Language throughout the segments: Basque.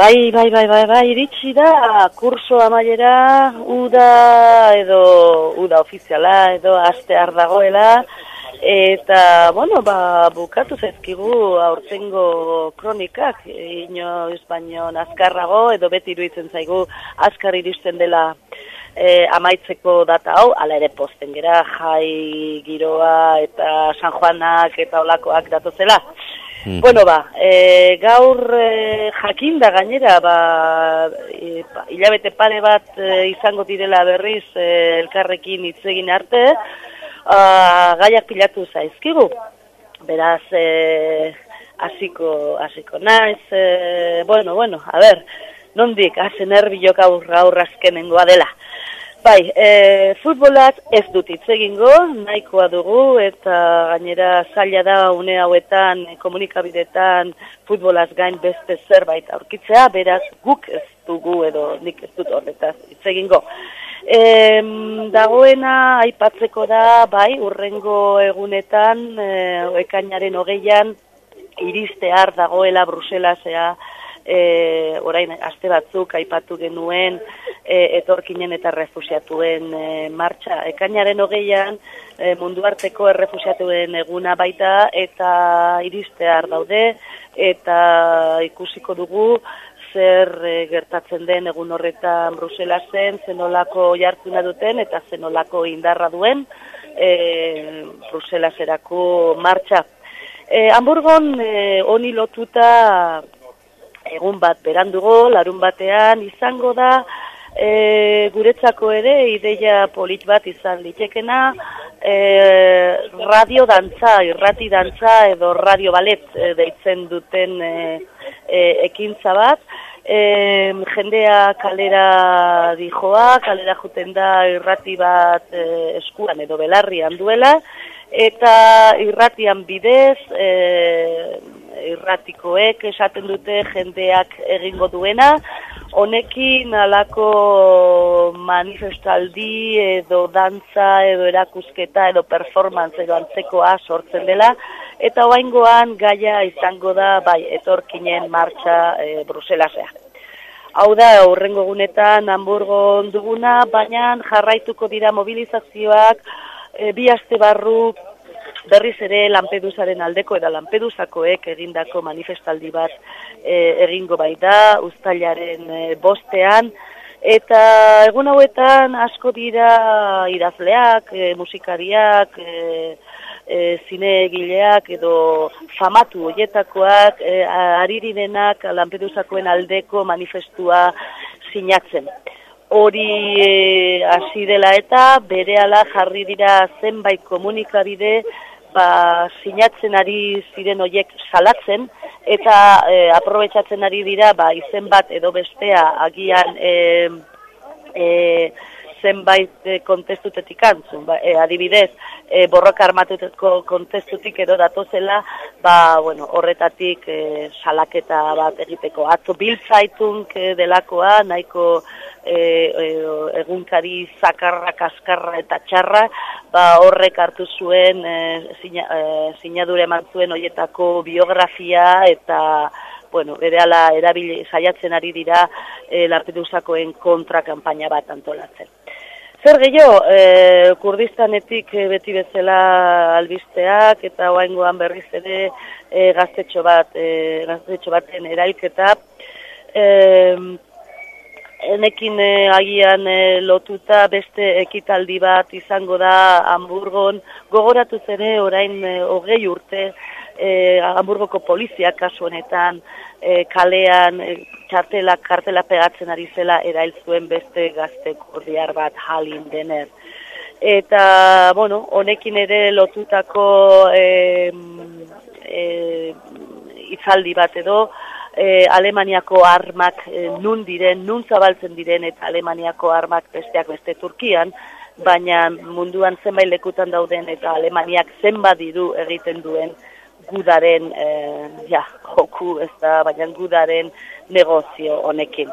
Bai, bai, bai, bai, bai, iritsi da, kurso amaiera, uda edo, uda ofiziala edo astear dagoela, eta, bueno, ba, bukatu zaizkigu aurtengo kronikak, inoiz baino azkarrago, edo beti iruditzen zaigu azkar iristen dela e, amaitzeko data hau, ala ere posten gera, jai, giroa, eta San Juanak, eta olakoak datozela. Mm. Bueno, ba, e, gaur e, jakin da gainera, ba, e, hilabete pare bat e, izango direla berriz e, elkarrekin itzegin arte, a, gaiak pilatu zaizkigu. Beraz, e, hasiko hasiko naiz, e, bueno, bueno, a ber, nondik, hazen erbilok aurra aurrazkenengoa dela. Bai, e, futbolat ez dut hitz egingo, nahikoa dugu eta gainera zaila da une hauetan komunikabidetan futbolaz gain beste zerbait aurkitzea, beraz guk ez dugu edo nik ez dut horretaz hitz egingo. E, dagoena aipatzeko da, bai, urrengo egunetan, e, ekainaren hogeian, iristear dagoela Bruselasea, e, orain aste batzuk aipatu genuen e, etorkinen eta refusiatuen e, martxa. Ekainaren hogeian e, mundu arteko errefusiatuen eguna baita eta iristear daude eta ikusiko dugu zer e, gertatzen den egun horretan Bruselasen, zenolako jartzuna duten eta zenolako indarra duen e, Bruselaserako martxa. E, Hamburgon e, oni lotuta egun bat berandugo, larun batean izango da, e, guretzako ere ideia polit bat izan litekena, e, radio dantza, irrati dantza edo radio balet e, deitzen duten e, e, ekintza bat, e, jendea kalera dijoa, kalera juten da irrati bat e, eskuan edo belarrian duela, eta irratian bidez, e, irratikoek esaten dute jendeak egingo duena, honekin alako manifestaldi edo dantza edo erakusketa edo performance edo antzekoa sortzen dela, eta oaingoan gaia izango da bai etorkinen martxa e, Bruselasea. Hau da, aurrengo gunetan Hamburgo duguna, baina jarraituko dira mobilizazioak e, bi aste barru berriz ere Lampedusaren aldeko eta Lampedusakoek egindako manifestaldi bat e, egingo bai da, ustailaren e, bostean, eta egun hauetan asko dira idazleak, e, musikariak, e, e, zine egileak edo famatu hoietakoak e, aririnenak Lampedusakoen aldeko manifestua sinatzen. Hori e, hasi dela eta berehala jarri dira zenbait komunikabide ba, sinatzen ari ziren hoiek salatzen eta e, aprobetsatzen ari dira ba, izen bat edo bestea agian e, e, zenbait e, kontestutetik antzun. Ba, e, adibidez, e, borroka armatuteko kontestutik edo datozela, ba, bueno, horretatik e, salaketa bat egiteko. Atzo biltzaitunk e, delakoa, nahiko e, e, egunkari zakarra, kaskarra eta txarra, ba, horrek hartu zuen e, sinadure eman zuen hoietako biografia eta bueno, berehala erabili saiatzen ari dira e, Lampedusakoen kontra kanpaina bat antolatzen. Zer gehiago, e, kurdistanetik beti bezala albisteak eta oaingoan berriz ere e, gaztetxo bat, e, gaztetxo baten erailketa, e, enekin e, agian e, lotuta beste ekitaldi bat izango da Hamburgon, gogoratu zere orain e, hogei urte e, Hamburgoko poliziak kasu honetan e, kalean e, txartelak kartela pegatzen ari zela erail zuen beste gazte kordiar bat halin dener. Eta, bueno, honekin ere lotutako e, e, itzaldi bat edo, e, Alemaniako armak e, nun diren, nun zabaltzen diren eta Alemaniako armak besteak beste Turkian, baina munduan zenbait lekutan dauden eta Alemaniak zenbat diru egiten duen gudaren e, ja, joku ez da, baina gudaren negozio honekin.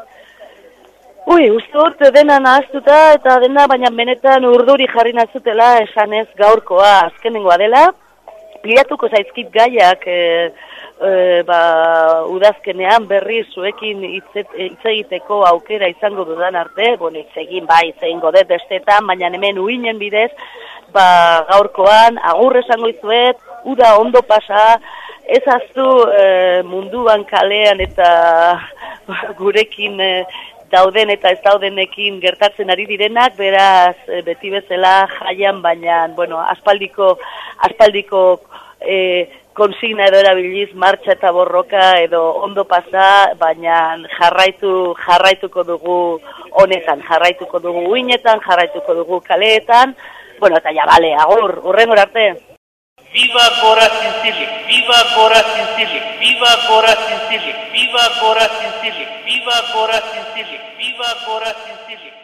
Ui, ustot dena nahaztuta eta dena baina benetan urduri jarri nazutela esanez gaurkoa azkenengoa dela, pilatuko zaizkit gaiak, e, e, ba, udazkenean berri zuekin hitz egiteko aukera izango dudan arte, bon, hitz egin bai, zein godet bestetan, baina hemen uinen bidez, ba, gaurkoan, agur esango izuet, uda ondo pasa, ez aztu e, munduan kalean eta gurekin e, dauden eta ez daudenekin gertatzen ari direnak, beraz e, beti bezala jaian, baina, bueno, aspaldiko, aspaldiko e, konsigna edo erabiliz martxa eta borroka edo ondo pasa, baina jarraitu jarraituko dugu honetan, jarraituko dugu uinetan, jarraituko dugu kaleetan, bueno, eta ja, bale, agur, urren arte. Viva Gora Zinzilik, viva Gora Zinzilik, viva Gora Zinzilik, viva Gora Zinzilik, viva Gora Zinzilik, viva Gora Zinzilik.